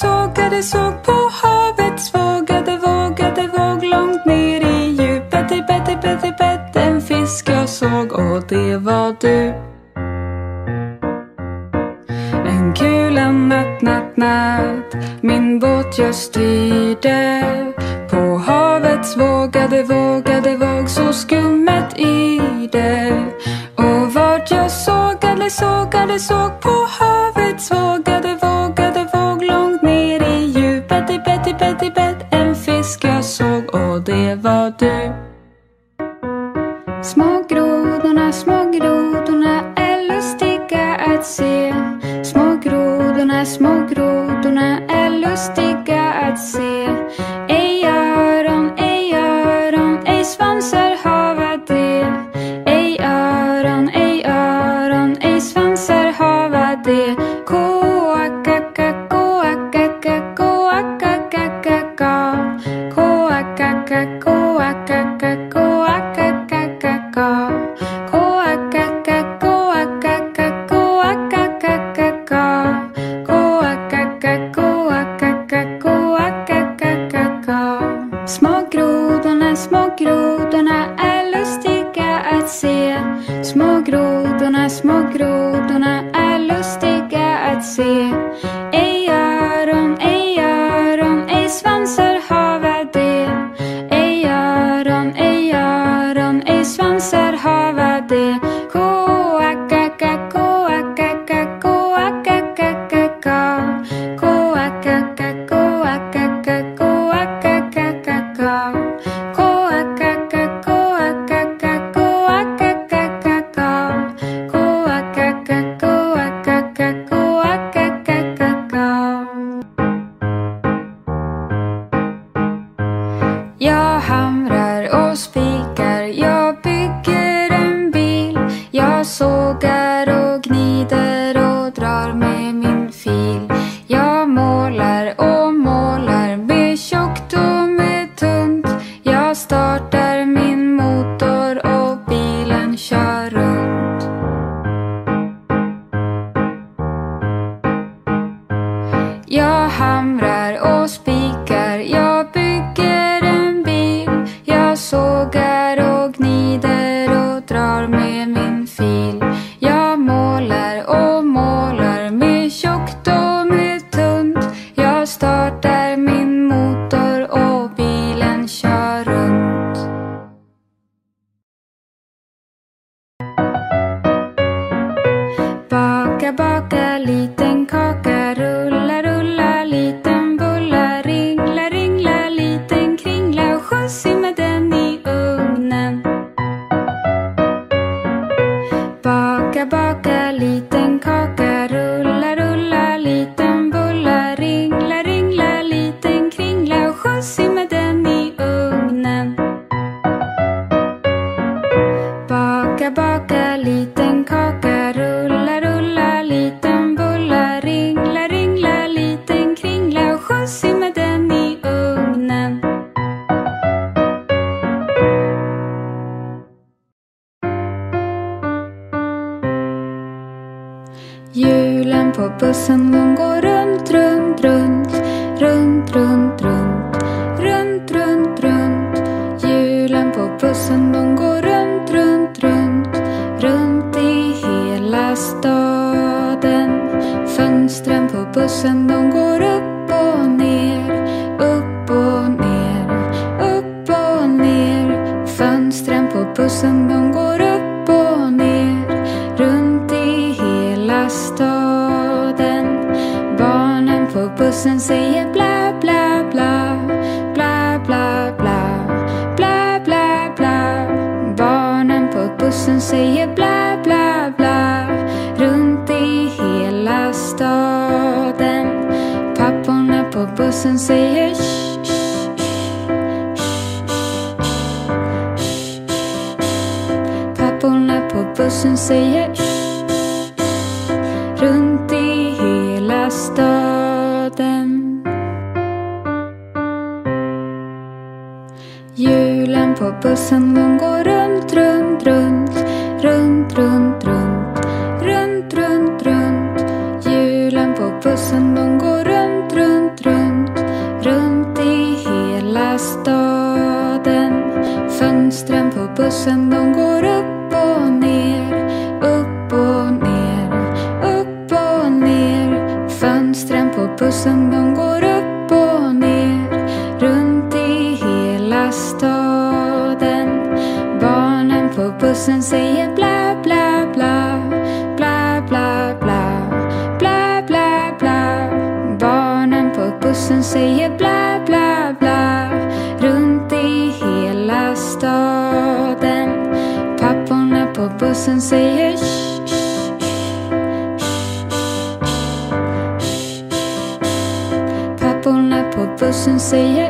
sågade, såg på havet. Svagade, vågade, våg långt ner i djupet. I bett, i bett, i bett. En fisk jag såg och det var du. En kula natt, natt, natt, Min båt jag styrde. På havets vågade, vågade, våg. Så skummet i det. Och vart jag sågade, sågade, såg på havet. Svagade och det mm, mm. var du. Små grodorna, små grodorna är lustiga att se. Små grodorna, små grodorna är lustiga att se. 바쁜 산문고를 bussen säger bla bla bla. Bla bla bla. Bla bla bla. Barnen på bussen säger bla bla bla. Runt i hela staden. Papporna på bussen säger på bussen de går runt, runt, runt, runt, bussen säger bla bla bla, bla bla bla, bla bla bla. Barnen på bussen säger bla bla bla, runt i hela staden. Papporna på bussen säger shh, shh, Papporna på bussen säger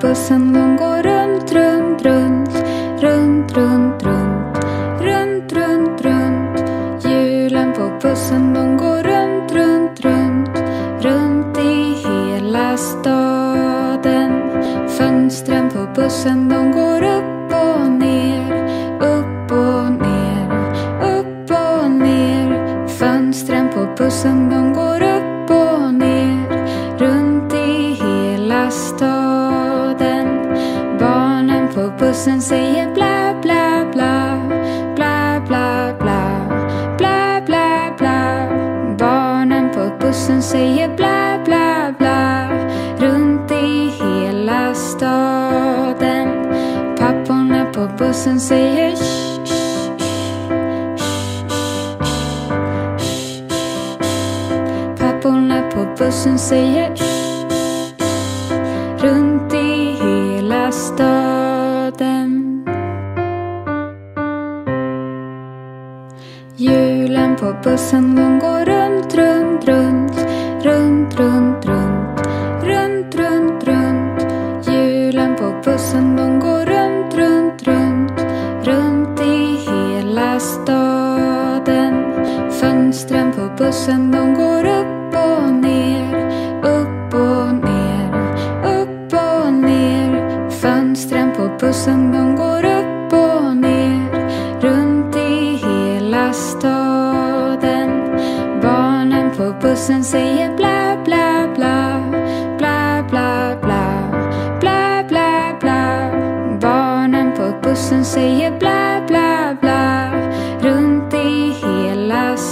Passando um gorão and say hey shh, shh, shh, shh, shh. And say shh.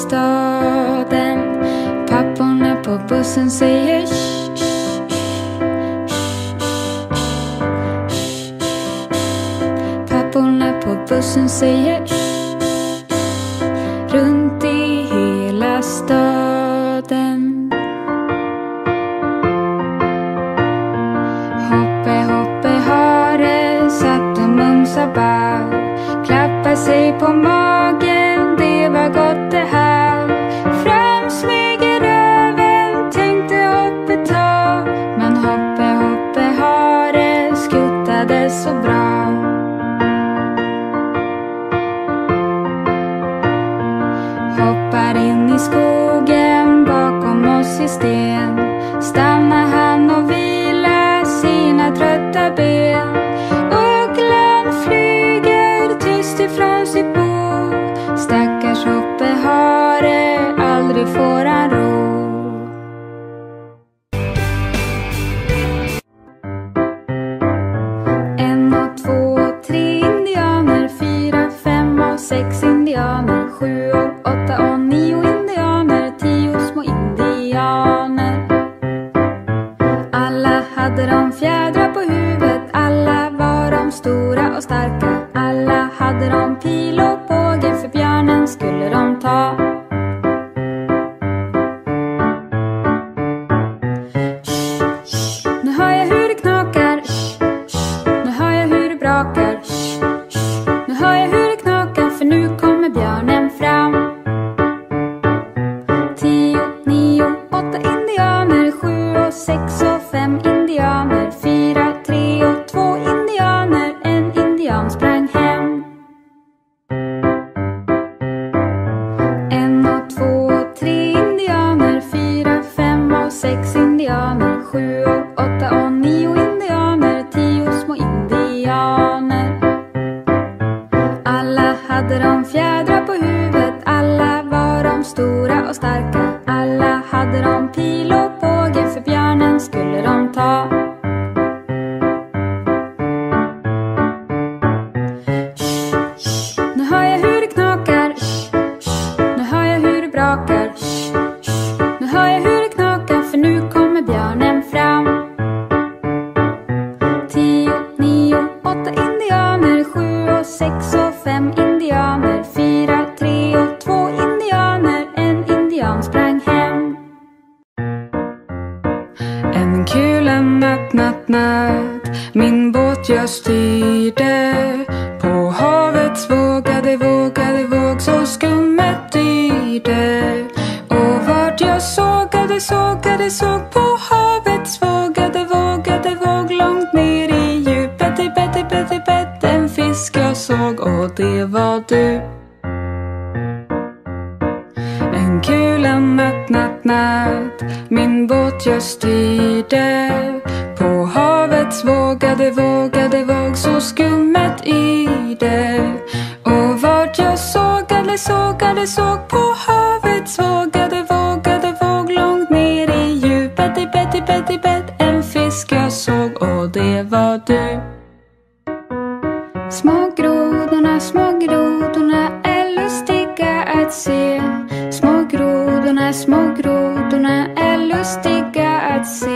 staden Papporna på bussen säger Shh. sobrar. sexy och skummet i det. Och vart jag sågade, sågade, såg på havet. Svågade, vågade, våg långt ner i djupet. I bett, i bett, i bett. En fisk jag såg och det var du. Men kulan natt, natt, natt Min båt jag styrde. På havets vågade, vågade, våg. Så skummet i det tittade, såg på havet, svagade, vågade våg långt ner i djupet. I bett, i bett, i bett, en fisk jag såg och det var du. Små grodorna, små grodorna är lustiga att se. Små grodorna, små grodorna är lustiga att se.